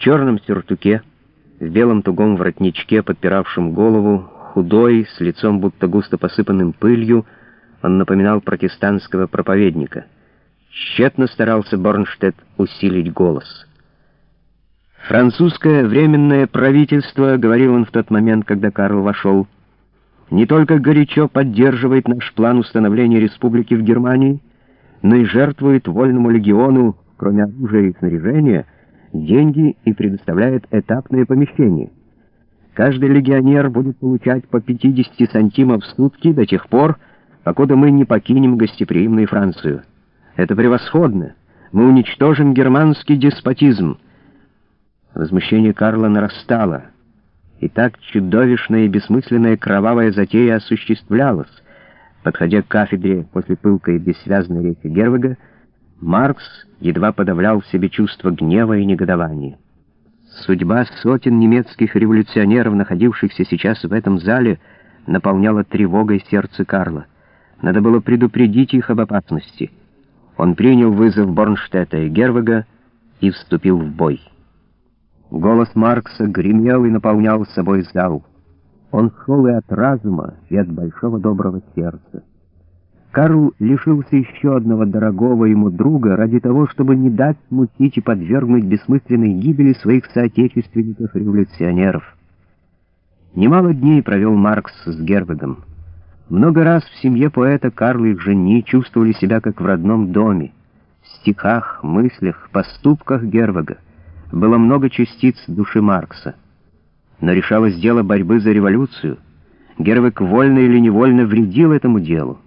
черном сюртуке, в белом тугом воротничке, подпиравшем голову, худой, с лицом будто густо посыпанным пылью, он напоминал протестантского проповедника. Тщетно старался Борнштедт усилить голос. «Французское временное правительство», — говорил он в тот момент, когда Карл вошел, — «не только горячо поддерживает наш план установления республики в Германии, но и жертвует вольному легиону, кроме оружия и снаряжения, деньги и предоставляет этапные помещения. Каждый легионер будет получать по 50 сантимов в сутки до тех пор, покуда мы не покинем гостеприимную Францию. Это превосходно. Мы уничтожим германский деспотизм. Возмущение Карла нарастало. И так чудовищная и бессмысленная кровавая затея осуществлялась. Подходя к кафедре после пылкой и бессвязной речи Гервега, Маркс едва подавлял в себе чувство гнева и негодования. Судьба сотен немецких революционеров, находившихся сейчас в этом зале, наполняла тревогой сердце Карла. Надо было предупредить их об опасности. Он принял вызов Борнштета и Гервега и вступил в бой. Голос Маркса гремел и наполнял собой зал. Он шел и от разума, и от большого доброго сердца. Карл лишился еще одного дорогого ему друга ради того, чтобы не дать смутить и подвергнуть бессмысленной гибели своих соотечественников-революционеров. Немало дней провел Маркс с Гервегом. Много раз в семье поэта Карл и жени чувствовали себя как в родном доме. В стихах, мыслях, поступках Гервега было много частиц души Маркса. Но решалось дело борьбы за революцию. Гервег вольно или невольно вредил этому делу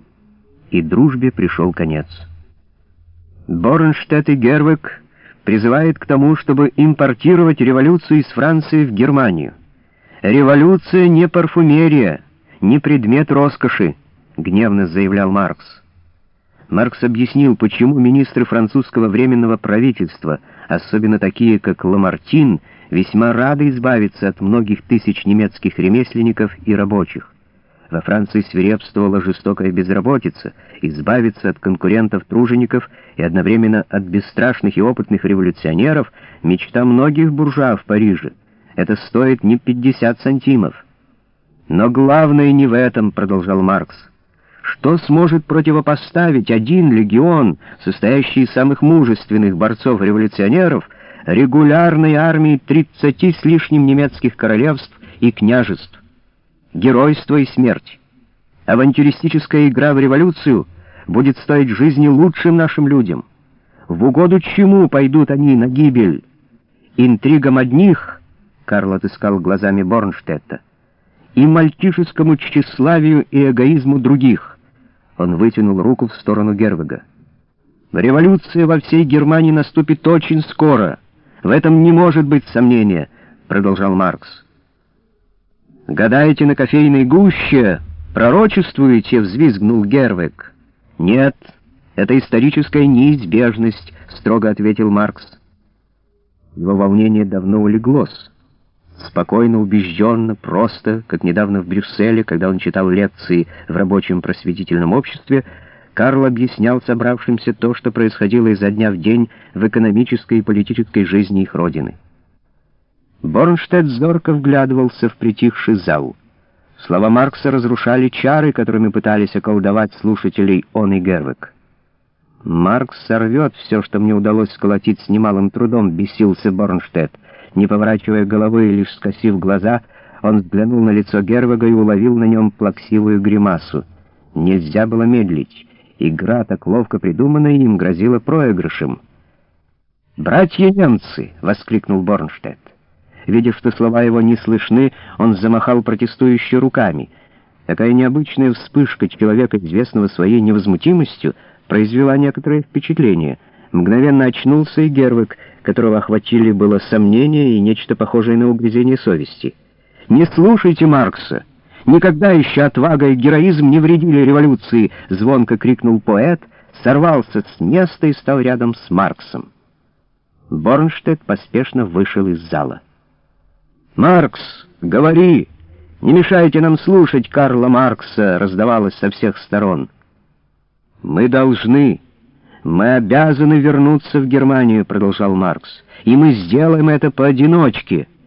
и дружбе пришел конец. Борнштедт и Гервек призывает к тому, чтобы импортировать революцию из Франции в Германию. «Революция не парфюмерия, не предмет роскоши», — гневно заявлял Маркс. Маркс объяснил, почему министры французского временного правительства, особенно такие, как Ламартин, весьма рады избавиться от многих тысяч немецких ремесленников и рабочих. Во Франции свирепствовала жестокая безработица, избавиться от конкурентов-тружеников и одновременно от бесстрашных и опытных революционеров — мечта многих буржуа в Париже. Это стоит не 50 сантимов. Но главное не в этом, — продолжал Маркс. Что сможет противопоставить один легион, состоящий из самых мужественных борцов-революционеров, регулярной армии 30 с лишним немецких королевств и княжеств? Геройство и смерть. Авантюристическая игра в революцию будет стоить жизни лучшим нашим людям. В угоду чему пойдут они на гибель? Интригам одних, Карл отыскал глазами Борнштетта, и мальчишескому тщеславию и эгоизму других. Он вытянул руку в сторону Гервега. Революция во всей Германии наступит очень скоро. В этом не может быть сомнения, продолжал Маркс. «Гадаете на кофейной гуще? Пророчествуете?» — взвизгнул Гервек. «Нет, это историческая неизбежность», — строго ответил Маркс. Его волнение давно улеглось. Спокойно, убежденно, просто, как недавно в Брюсселе, когда он читал лекции в рабочем просветительном обществе, Карл объяснял собравшимся то, что происходило изо дня в день в экономической и политической жизни их родины. Борнштедт зорко вглядывался в притихший зал. Слова Маркса разрушали чары, которыми пытались околдовать слушателей он и Гервик. «Маркс сорвет все, что мне удалось сколотить с немалым трудом», — бесился Борнштедт. Не поворачивая головы и лишь скосив глаза, он взглянул на лицо Гервага и уловил на нем плаксивую гримасу. Нельзя было медлить. Игра, так ловко придуманная им, грозила проигрышем. «Братья немцы!» — воскликнул Борнштедт. Видя, что слова его не слышны, он замахал протестующе руками. Такая необычная вспышка человека, известного своей невозмутимостью, произвела некоторое впечатление. Мгновенно очнулся и Гервик, которого охватили было сомнения и нечто похожее на угрызение совести. «Не слушайте Маркса! Никогда еще отвага и героизм не вредили революции!» — звонко крикнул поэт, сорвался с места и стал рядом с Марксом. Борнштедт поспешно вышел из зала. «Маркс, говори! Не мешайте нам слушать Карла Маркса!» раздавалось со всех сторон. «Мы должны, «Мы обязаны вернуться в Германию», — продолжал Маркс, — «и мы сделаем это поодиночке».